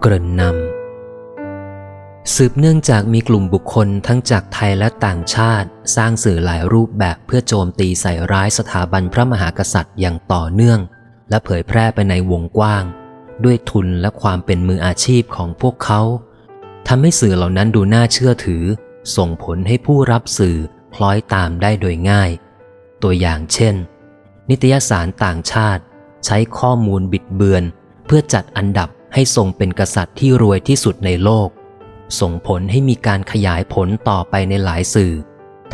เกริ่นนำสืบเนื่องจากมีกลุ่มบุคคลทั้งจากไทยและต่างชาติ สร้างสื่อหลายรูปแบบเพื่อโจมตีใส่ร้ายสถาบันพระมหากษัตริย์อย่างต่อเนื่อง และเผยแพร่ไปในวงกว้าง ด้วยทุนและความเป็นมืออาชีพของพวกเขาทำให้สื่อเหล่านั้นดูน่าเชื่อถือ ส่งผลให้ผู้รับสื่อคล้อยตามได้โดยง่าย ตัวอย่างเช่น นิตยสารต่างชาติ ใช้ข้อมูลบิดเบือน เพื่อจัดอันดับ ให้ทรงเป็นกษัตริย์ที่รวยที่สุดในโลก ส่งผลให้มีการขยายผลต่อไปในหลายสื่อ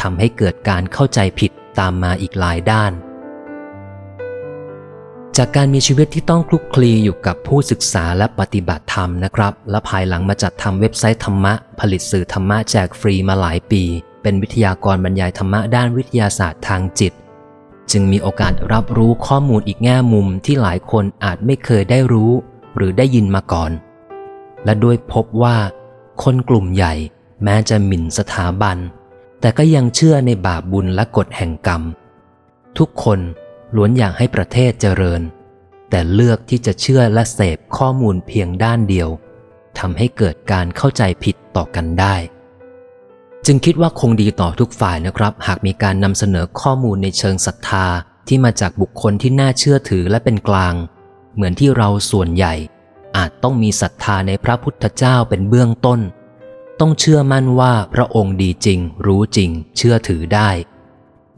ทำให้เกิดการเข้าใจผิดตามมาอีกหลายด้าน จากการมีชีวิตที่ต้องคลุกคลีอยู่กับผู้ศึกษาและปฏิบัติธรรมนะครับ และภายหลังมาจัดทำเว็บไซต์ธรรมะ ผลิตสื่อธรรมะแจกฟรีมาหลายปี เป็นวิทยากรบรรยายธรรมะด้านวิทยาศาสตร์ทางจิต จึงมีโอกาสรับรู้ข้อมูลอีกแง่มุมที่หลายคนอาจไม่เคยได้รู้ หรือได้ยินมาก่อน และด้วยพบว่า คนกลุ่มใหญ่แม้จะหมิ่นสถาบัน แต่ก็ยังเชื่อในบาปบุญและกฎแห่งกรรม ทุกคนล้วนอยากให้ประเทศเจริญ แต่เลือกที่จะเชื่อและเสพข้อมูลเพียงด้านเดียวทำให้เกิดการเข้าใจผิดต่อกันได้ จึงคิดว่าคงดีต่อทุกฝ่ายนะครับ หากมีการนำเสนอข้อมูลในเชิงศรัทธาที่มาจากบุคคลที่น่าเชื่อถือและเป็นกลาง เหมือนที่เราส่วนใหญ่ อาจต้องมีศรัทธาในพระพุทธเจ้าเป็นเบื้องต้น ต้องเชื่อมั่นว่าพระองค์ดีจริง รู้จริง เชื่อถือได้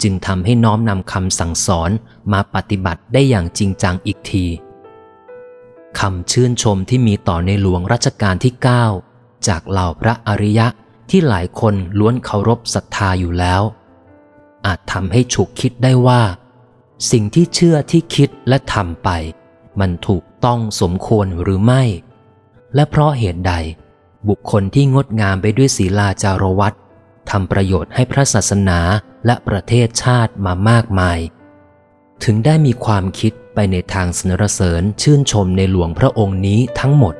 จึงทำให้น้อมนำคำสั่งสอนมาปฏิบัติได้อย่างจริงจังอีกทีคำชื่นชมที่มีต่อในหลวงรัชกาลที่ 9 จากเหล่าพระอริยะที่หลายคนล้วนเคารพศรัทธาอยู่แล้ว อาจทำให้ฉุกคิดได้ว่า สิ่งที่เชื่อที่คิดและทำไป มันถูกต้องสมควรหรือไม่ และเพราะเหตุใด บุคคลที่งดงามไปด้วยศีลาจารวัตรทำประโยชน์ให้พระศาสนาและประเทศชาติมามากมาย ถึงได้มีความคิดไปในทางสนรเสริญชื่นชมในหลวงพระองค์นี้ทั้งหมด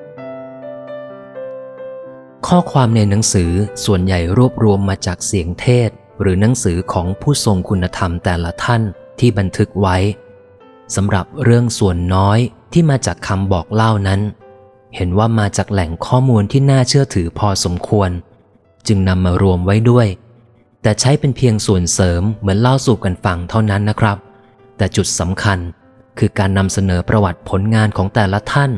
ข้อความในหนังสือส่วนใหญ่รวบรวมมาจากเสียงเทศ หรือหนังสือของผู้ทรงคุณธรรมแต่ละท่านที่บันทึกไว้สำหรับเรื่องส่วนน้อย ที่มาจากคำบอกเล่านั้น เห็นว่ามาจากแหล่งข้อมูลที่น่าเชื่อถือพอสมควร จึงนำมารวมไว้ด้วย แต่ใช้เป็นเพียงส่วนเสริมเหมือนเล่าสู่กันฟังเท่านั้นนะครับ แต่จุดสำคัญคือการนำเสนอประวัติผลงานของแต่ละท่าน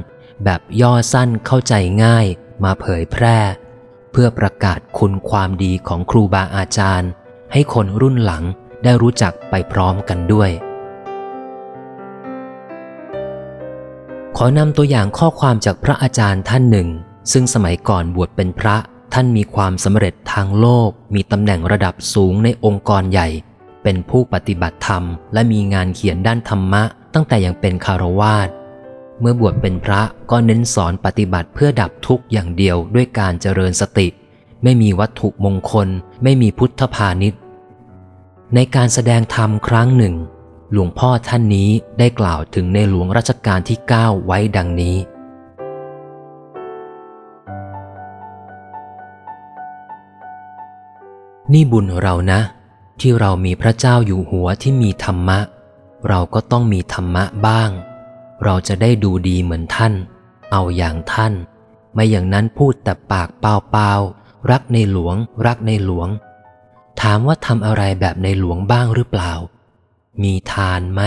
แบบย่อสั้นเข้าใจง่าย มาเผยแพร่ เพื่อประกาศคุณความดีของครูบาอาจารย์ ให้คนรุ่นหลังได้รู้จักไปพร้อมกันด้วย ขอนำตัวอย่างข้อความจากพระอาจารย์ท่านหนึ่ง ซึ่งสมัยก่อนบวชเป็นพระ ท่านมีความสำเร็จทางโลก มีตำแหน่งระดับสูงในองค์กรใหญ่ เป็นผู้ปฏิบัติธรรม และมีงานเขียนด้านธรรมะ ตั้งแต่ยังเป็นคารวาสเมื่อบวชเป็นพระก็เน้นสอนปฏิบัติเพื่อดับทุกข์อย่างเดียวด้วยการเจริญสติ ไม่มีวัตถุมงคล ไม่มีพุทธพาณิชย์ในการแสดงธรรมครั้งหนึ่ง หลวงพ่อท่านนี้ได้กล่าวถึงในหลวงรัชกาลที่ 9 ไว้ดังนี้ นี่บุญเรานะ ที่เรามีพระเจ้าอยู่หัวที่มีธรรมะ เราก็ต้องมีธรรมะบ้าง เราจะได้ดูดีเหมือนท่าน เอาอย่างท่าน ไม่อย่างนั้นพูดแต่ปากเปล่าๆรักในหลวง รักในหลวง ถามว่าทำอะไรแบบในหลวงบ้างหรือเปล่า มีทานไหม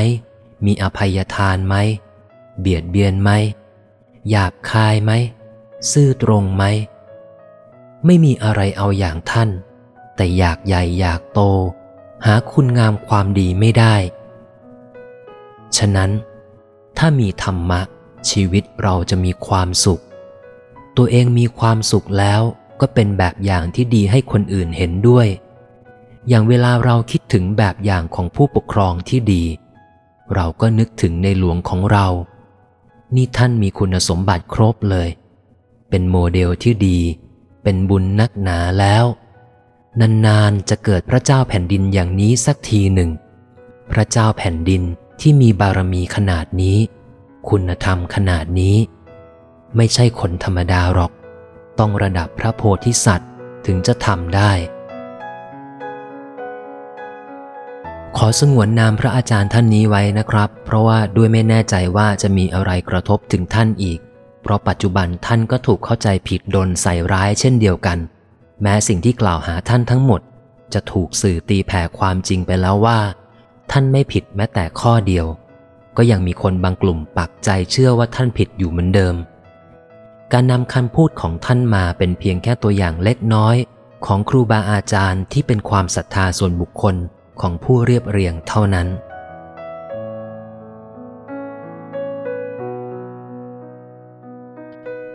มีอภัยทานไหม เบียดเบียนไหม หยาบคายไหม ซื่อตรงไหม ไม่มีอะไรเอาอย่างท่าน แต่อยากใหญ่อยากโต หาคุณงามความดีไม่ได้ ฉะนั้น ถ้ามีธรรมะ ชีวิตเราจะมีความสุข ตัวเองมีความสุขแล้วก็เป็นแบบอย่างที่ดีให้คนอื่นเห็นด้วย อย่างเวลาเราคิดถึงแบบอย่างของผู้ปกครองที่ดี เราก็นึกถึงในหลวงของเรา นี่ท่านมีคุณสมบัติครบเลย เป็นโมเดลที่ดี เป็นบุญนักหนาแล้ว นานๆจะเกิดพระเจ้าแผ่นดินอย่างนี้สักทีหนึ่ง พระเจ้าแผ่นดินที่มีบารมีขนาดนี้ คุณธรรมขนาดนี้ ไม่ใช่คนธรรมดาหรอก ต้องระดับพระโพธิสัตว์ถึงจะทำได้ อสงวนนามพระอาจารย์ท่านนี้ไว้นะครับ เพราะว่าด้วยไม่แน่ใจว่าจะมีอะไรกระทบถึงท่านอีก เพราะปัจจุบันท่านก็ถูกเข้าใจผิดโดนใส่ร้ายเช่นเดียวกัน แม้สิ่งที่กล่าวหาท่านทั้งหมด จะถูกสื่อตีแผ่ความจริงไปแล้วว่า ท่านไม่ผิดแม้แต่ข้อเดียว ก็ยังมีคนบางกลุ่มปักใจเชื่อว่าท่านผิดอยู่เหมือนเดิม การนำคำพูดของท่านมาเป็นเพียงแค่ตัวอย่างเล็กน้อย ของครูบาอาจารย์ที่เป็นความศรัทธาส่วนบุคคล ของผู้เรียบเรียงเท่านั้น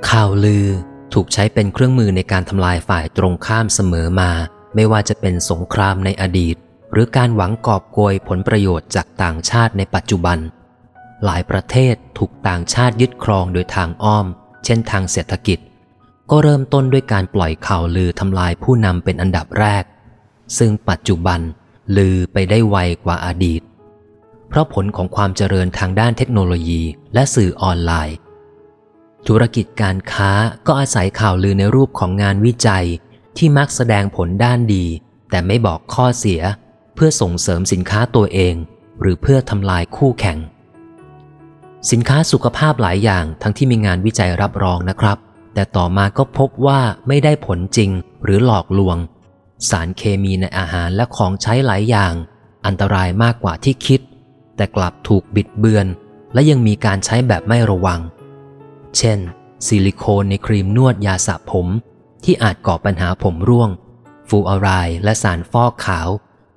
ข่าวลือถูกใช้เป็นเครื่องมือในการทำลายฝ่ายตรงข้ามเสมอมา ไม่ว่าจะเป็นสงครามในอดีต หรือการหวังกอบโกยผลประโยชน์จากต่างชาติในปัจจุบัน หลายประเทศถูกต่างชาติยึดครองโดยทางอ้อม เช่นทางเศรษฐกิจ ก็เริ่มต้นด้วยการปล่อยข่าวลือทำลายผู้นำเป็นอันดับแรก ซึ่งปัจจุบัน ลือไปได้ไวกว่าอดีต เพราะผลของความเจริญทางด้านเทคโนโลยีและสื่อออนไลน์ ธุรกิจการค้าก็อาศัยข่าวลือในรูปของงานวิจัย ที่มักแสดงผลด้านดี แต่ไม่บอกข้อเสีย เพื่อส่งเสริมสินค้าตัวเอง หรือเพื่อทำลายคู่แข่ง สินค้าสุขภาพหลายอย่างทั้งที่มีงานวิจัยรับรองนะครับ แต่ต่อมาก็พบว่าไม่ได้ผลจริงหรือหลอกลวง สารเคมีในอาหารและของใช้หลายอย่าง อันตรายมากกว่าที่คิด แต่กลับถูกบิดเบือน และยังมีการใช้แบบไม่ระวัง เช่น ซิลิโคนในครีมนวดยาสระผม ที่อาจก่อปัญหาผมร่วง ฟูอารายและสารฟอกขาว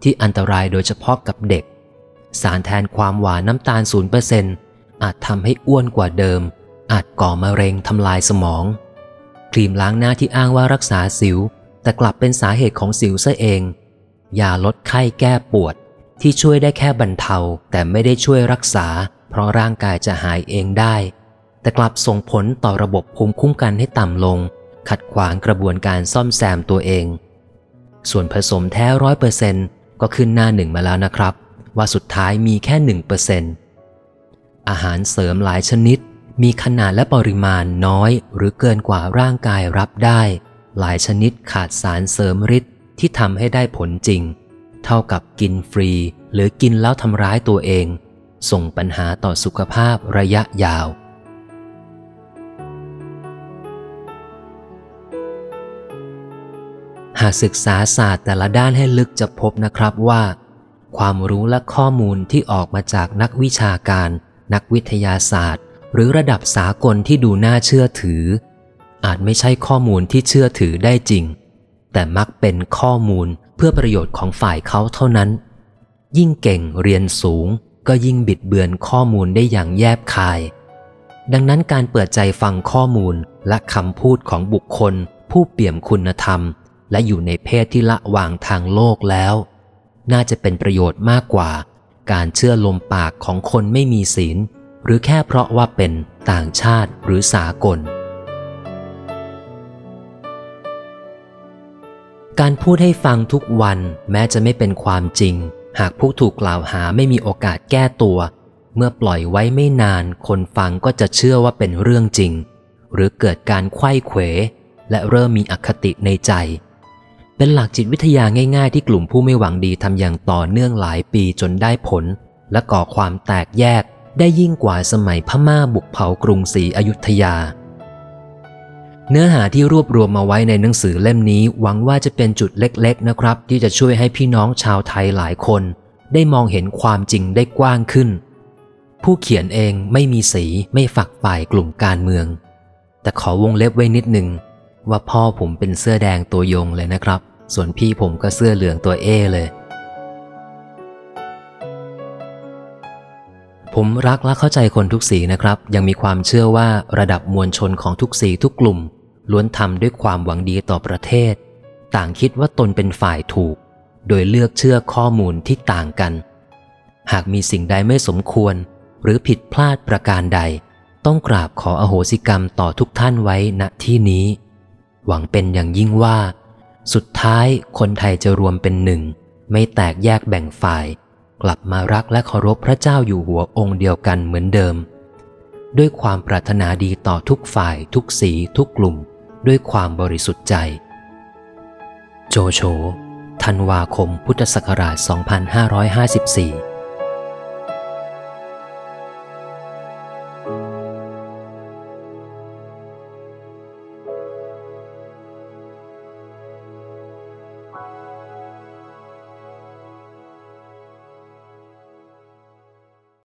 ที่อันตรายโดยเฉพาะกับเด็ก สารแทนความหวานน้ำตาล 0%อาจทำให้อ้วนกว่าเดิม อาจก่อมะเร็งทำลายสมอง ครีมล้างหน้าที่อ้างว่ารักษาสิว แต่กลับเป็นสาเหตุของสิวซะเอง ยาลดไข้แก้ปวด ที่ช่วยได้แค่บรรเทาแต่ไม่ได้ช่วยรักษา เพราะร่างกายจะหายเองได้ แต่กลับส่งผลต่อระบบภูมิคุ้มกันให้ต่ำลง ขัดขวางกระบวนการซ่อมแซมตัวเอง ส่วนผสมแท้ร้อยเปอร์เซนก็ขึ้นหน้าหนึ่งมาแล้วนะครับ ว่าสุดท้ายมีแค่หนึ่งเปอร์เซนอาหารเสริมหลายชนิดมีขนาดและปริมาณน้อยหรือเกินกว่าร่างกายรับได้ หลายชนิดขาดสารเสริมฤทธิ์ที่ทำให้ได้ผลจริง เท่ากับกินฟรี หรือกินแล้วทำร้ายตัวเอง ส่งปัญหาต่อสุขภาพระยะยาว หากศึกษาศาสตร์แต่ละด้านให้ลึกจะพบนะครับว่า ความรู้และข้อมูลที่ออกมาจากนักวิชาการ นักวิทยาศาสตร์ หรือระดับสากลที่ดูน่าเชื่อถือ อาจไม่ใช่ข้อมูลที่เชื่อถือได้จริง แต่มักเป็นข้อมูลเพื่อประโยชน์ของฝ่ายเขาเท่านั้น ยิ่งเก่งเรียนสูง ก็ยิ่งบิดเบือนข้อมูลได้อย่างแยบคาย ดังนั้นการเปิดใจฟังข้อมูลและคำพูดของบุคคล ผู้เปี่ยมคุณธรรม และอยู่ในเพศที่ละวางทางโลกแล้ว น่าจะเป็นประโยชน์มากกว่า การเชื่อลมปากของคนไม่มีศีล หรือแค่เพราะว่าเป็นต่างชาติหรือสากล การพูดให้ฟังทุกวันแม้จะไม่เป็นความจริง หากผู้ถูกกล่าวหาไม่มีโอกาสแก้ตัว เมื่อปล่อยไว้ไม่นาน คนฟังก็จะเชื่อว่าเป็นเรื่องจริง หรือเกิดการไข้เขว และเริ่มมีอคติในใจ เป็นหลักจิตวิทยาง่ายๆ ที่กลุ่มผู้ไม่หวังดีทำอย่างต่อเนื่องหลายปีจนได้ผล และก่อความแตกแยกได้ยิ่งกว่าสมัยพม่าบุกเผากรุงศรีอยุธยา เนื้อหาที่รวบรวมมาไว้ในหนังสือเล่มนี้หวังว่าจะเป็นจุดเล็กๆนะครับ ที่จะช่วยให้พี่น้องชาวไทยหลายคน ได้มองเห็นความจริงได้กว้างขึ้น ผู้เขียนเองไม่มีสีไม่ฝักฝ่ายกลุ่มการเมือง แต่ขอวงเล็บไว้นิดหนึ่งว่าพ่อผมเป็นเสื้อแดงตัวยงเลยนะครับ ส่วนพี่ผมก็เสื้อเหลืองตัวเอเลย ผมรักและเข้าใจคนทุกสีนะครับ ยังมีความเชื่อว่าระดับมวลชนของทุกสีทุกกลุ่ม ล้วนทำด้วยความหวังดีต่อประเทศ ต่างคิดว่าตนเป็นฝ่ายถูก โดยเลือกเชื่อข้อมูลที่ต่างกัน หากมีสิ่งใดไม่สมควร หรือผิดพลาดประการใด ต้องกราบขออโหสิกรรมต่อทุกท่านไว้ณที่นี้ หวังเป็นอย่างยิ่งว่า สุดท้ายคนไทยจะรวมเป็นหนึ่ง ไม่แตกแยกแบ่งฝ่าย กลับมารักและเคารพพระเจ้าอยู่หัวองค์เดียวกันเหมือนเดิมด้วยความปรารถนาดีต่อทุกฝ่ายทุกสีทุกกลุ่ม ด้วยความบริสุทธิ์ใจ โจโฉธันวาคมพุทธศักราช 2554